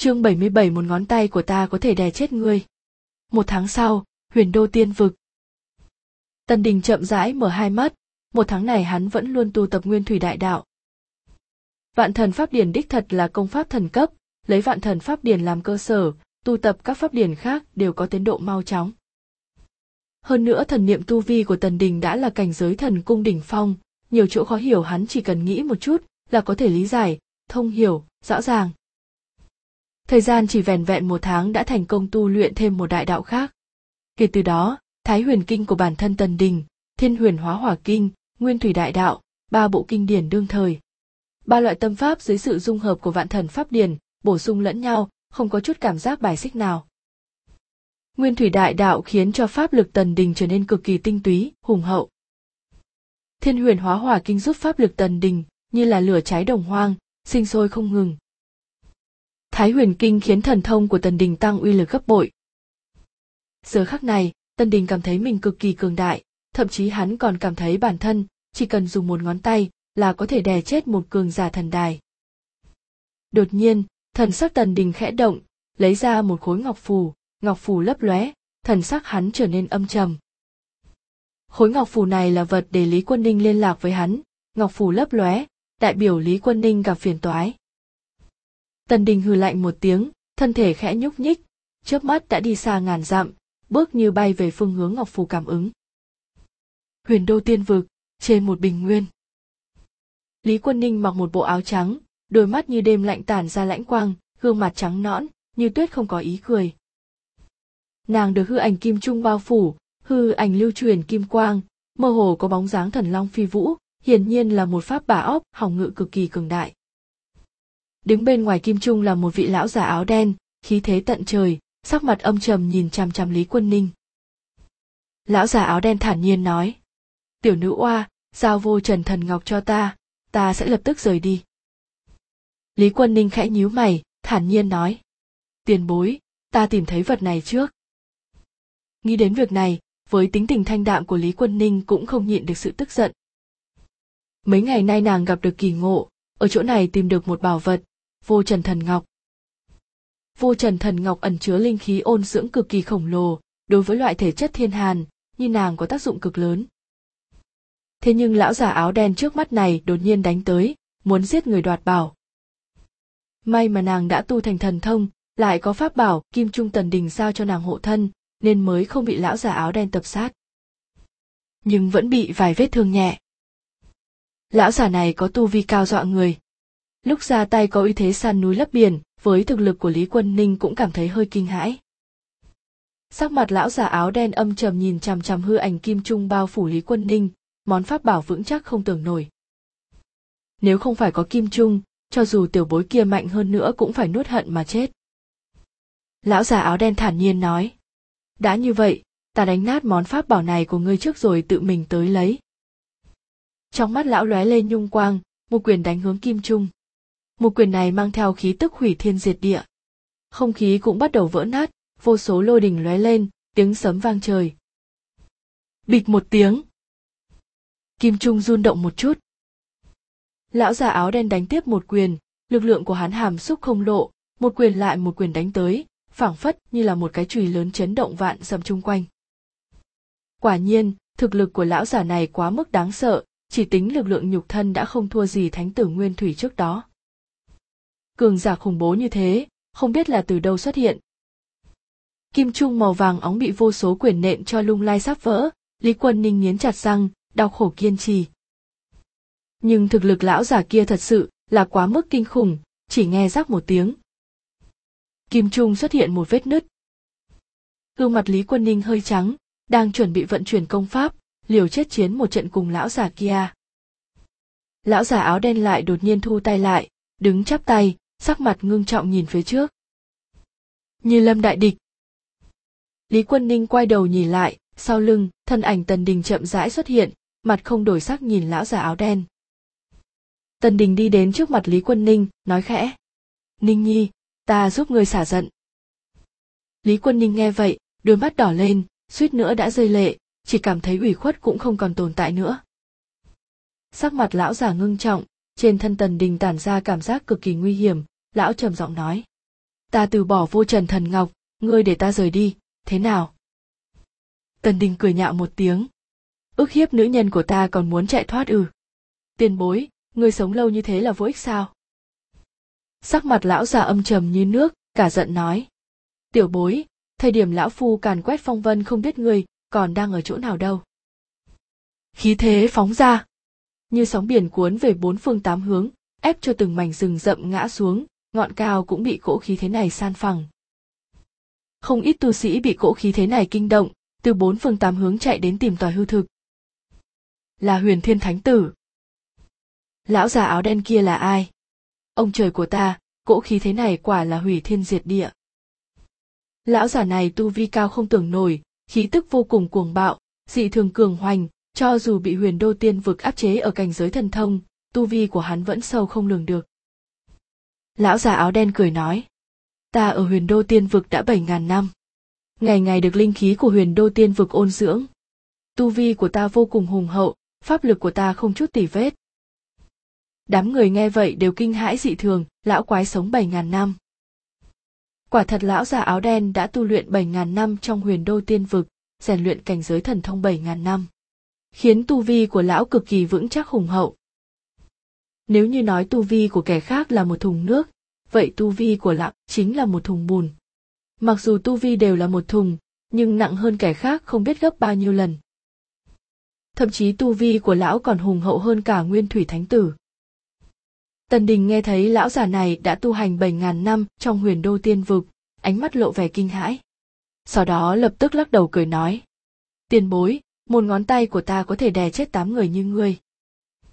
Chương 77 một ngón tay của ta có thể đè chết ngươi. Một tháng sau, huyền đô tiên vực. Tần Đình chậm rãi mở hai mắt, một tháng này hắn vẫn luôn tu tập nguyên thủy đại đạo. Vạn thần pháp điển đích thật là công pháp thần cấp, lấy vạn thần pháp điển làm cơ sở, tu tập các pháp điển khác đều có tiến độ mau chóng. Hơn nữa thần niệm tu vi của Tần Đình đã là cảnh giới thần cung đỉnh phong, nhiều chỗ khó hiểu hắn chỉ cần nghĩ một chút là có thể lý giải, thông hiểu, rõ ràng. Thời gian chỉ vẻn vẹn một tháng đã thành công tu luyện thêm một đại đạo khác. Kể từ đó, Thái huyền kinh của bản thân Tần Đình, Thiên huyền hóa hỏa kinh, Nguyên thủy đại đạo, ba bộ kinh điển đương thời. Ba loại tâm pháp dưới sự dung hợp của vạn thần pháp điển, bổ sung lẫn nhau, không có chút cảm giác bài xích nào. Nguyên thủy đại đạo khiến cho pháp lực Tần Đình trở nên cực kỳ tinh túy, hùng hậu. Thiên huyền hóa hỏa kinh giúp pháp lực Tần Đình như là lửa cháy đồng hoang, sinh sôi không ngừng. Thái huyền kinh khiến thần thông của Tần Đình tăng uy lực gấp bội. Giờ khắc này, Tần Đình cảm thấy mình cực kỳ cường đại, thậm chí hắn còn cảm thấy bản thân chỉ cần dùng một ngón tay là có thể đè chết một cường giả thần đài. Đột nhiên, thần sắc Tần Đình khẽ động, lấy ra một khối ngọc phù, ngọc phù lấp lóe, thần sắc hắn trở nên âm trầm. Khối ngọc phù này là vật để Lý Quân Ninh liên lạc với hắn, ngọc phù lấp lóe, đại biểu Lý Quân Ninh gặp phiền toái. Tần Đình hừ lạnh một tiếng, thân thể khẽ nhúc nhích, chớp mắt đã đi xa ngàn dặm, bước như bay về phương hướng Ngọc Phù cảm ứng. Huyền Đô Tiên Vực, trên một bình nguyên. Lý Quân Ninh mặc một bộ áo trắng, đôi mắt như đêm lạnh tản ra lãnh quang, gương mặt trắng nõn, như tuyết không có ý cười. Nàng được hư ảnh kim trung bao phủ, hư ảnh lưu truyền kim quang, mơ hồ có bóng dáng thần long phi vũ, hiển nhiên là một pháp bà óc hỏng ngự cực kỳ cường đại. Đứng bên ngoài kim trung là một vị lão già áo đen, khí thế tận trời, sắc mặt âm trầm nhìn chằm chằm Lý Quân Ninh. Lão già áo đen thản nhiên nói, tiểu nữ oa, giao vô trần thần ngọc cho ta, ta sẽ lập tức rời đi. Lý Quân Ninh khẽ nhíu mày, thản nhiên nói, tiền bối, ta tìm thấy vật này trước. Nghĩ đến việc này, với tính tình thanh đạm của Lý Quân Ninh cũng không nhịn được sự tức giận. Mấy ngày nay nàng gặp được kỳ ngộ, ở chỗ này tìm được một bảo vật, vô trần thần ngọc. Vô trần thần ngọc ẩn chứa linh khí ôn dưỡng cực kỳ khổng lồ, đối với loại thể chất thiên hàn, như nàng có tác dụng cực lớn. Thế nhưng lão già áo đen trước mắt này đột nhiên đánh tới, muốn giết người đoạt bảo. May mà nàng đã tu thành thần thông, lại có pháp bảo kim trung tần đình giao cho nàng hộ thân, nên mới không bị lão già áo đen tập sát. Nhưng vẫn bị vài vết thương nhẹ. Lão già này có tu vi cao dọa người. Lúc ra tay có uy thế san núi lấp biển, với thực lực của Lý Quân Ninh cũng cảm thấy hơi kinh hãi. Sắc mặt lão già áo đen âm trầm nhìn chằm chằm hư ảnh kim trung bao phủ Lý Quân Ninh, món pháp bảo vững chắc không tưởng nổi. Nếu không phải có kim trung, cho dù tiểu bối kia mạnh hơn nữa cũng phải nuốt hận mà chết. Lão già áo đen thản nhiên nói. Đã như vậy, ta đánh nát món pháp bảo này của ngươi trước rồi tự mình tới lấy. Trong mắt lão lóe lên nhung quang, một quyền đánh hướng kim trung một quyền này mang theo khí tức hủy thiên diệt địa. Không khí cũng bắt đầu vỡ nát, vô số lôi đình lóe lên, tiếng sấm vang trời. Bịch một tiếng. Kim Trung run động một chút. Lão già áo đen đánh tiếp một quyền, lực lượng của hắn hàm xúc không lộ, một quyền lại một quyền đánh tới, phảng phất như là một cái chùy lớn chấn động vạn dặm chung quanh. Quả nhiên, thực lực của lão già này quá mức đáng sợ, chỉ tính lực lượng nhục thân đã không thua gì thánh tử nguyên thủy trước đó cường giả khủng bố như thế, không biết là từ đâu xuất hiện. Kim trung màu vàng óng bị vô số quyền nện cho lung lai sắp vỡ, Lý Quân Ninh nghiến chặt răng, đau khổ kiên trì. Nhưng thực lực lão giả kia thật sự là quá mức kinh khủng, chỉ nghe rắc một tiếng. Kim trung xuất hiện một vết nứt. Gương mặt Lý Quân Ninh hơi trắng, đang chuẩn bị vận chuyển công pháp, liều chết chiến một trận cùng lão giả kia. Lão giả áo đen lại đột nhiên thu tay lại, đứng chắp tay, sắc mặt ngưng trọng nhìn phía trước. Như lâm đại địch. Lý Quân Ninh quay đầu nhìn lại, sau lưng, thân ảnh Tần Đình chậm rãi xuất hiện, mặt không đổi sắc nhìn lão già áo đen. Tần Đình đi đến trước mặt Lý Quân Ninh, nói khẽ. Ninh Nhi, ta giúp ngươi xả giận. Lý Quân Ninh nghe vậy, đôi mắt đỏ lên, suýt nữa đã rơi lệ, chỉ cảm thấy ủy khuất cũng không còn tồn tại nữa. Sắc mặt lão già ngưng trọng, trên thân Tần Đình tản ra cảm giác cực kỳ nguy hiểm, lão trầm giọng nói. Ta từ bỏ vô trần thần ngọc ngươi để ta rời đi thế nào? Tần đình cười nhạo một tiếng. Ức hiếp nữ nhân của ta còn muốn chạy thoát ư. Tiền bối ngươi sống lâu như thế là vô ích sao? Sắc mặt lão già âm trầm như nước cả giận nói. Tiểu bối thời điểm lão phu càn quét phong vân không biết ngươi còn đang ở chỗ nào đâu? Khí thế phóng ra như sóng biển cuốn về bốn phương tám hướng, ép cho từng mảnh rừng rậm ngã xuống, ngọn cao cũng bị cỗ khí thế này san phẳng. Không ít tu sĩ bị cỗ khí thế này kinh động, từ bốn phương tám hướng chạy đến tìm tòi hư thực. Là huyền thiên thánh tử. Lão già áo đen kia là ai? Ông trời của ta, cỗ khí thế này quả là hủy thiên diệt địa. Lão già này tu vi cao không tưởng nổi, khí tức vô cùng cuồng bạo, dị thường cường hoành cho dù bị huyền đô tiên vực áp chế ở cảnh giới thần thông, tu vi của hắn vẫn sâu không lường được. Lão già áo đen cười nói, ta ở huyền đô tiên vực đã bảy ngàn năm. Ngày ngày được linh khí của huyền đô tiên vực ôn dưỡng. Tu vi của ta vô cùng hùng hậu, pháp lực của ta không chút tỉ vết. Đám người nghe vậy đều kinh hãi dị thường, lão quái sống bảy ngàn năm. Quả thật lão già áo đen đã tu luyện bảy ngàn năm trong huyền đô tiên vực, rèn luyện cảnh giới thần thông bảy ngàn năm khiến tu vi của lão cực kỳ vững chắc hùng hậu. Nếu như nói tu vi của kẻ khác là một thùng nước, vậy tu vi của lão chính là một thùng bùn. Mặc dù tu vi đều là một thùng, nhưng nặng hơn kẻ khác không biết gấp bao nhiêu lần. Thậm chí tu vi của lão còn hùng hậu hơn cả nguyên thủy thánh tử. Tần đình nghe thấy lão già này đã tu hành bảy ngàn năm trong huyền đô tiên vực, ánh mắt lộ vẻ kinh hãi. Sau đó lập tức lắc đầu cười nói, tiền bối một ngón tay của ta có thể đè chết tám người như ngươi.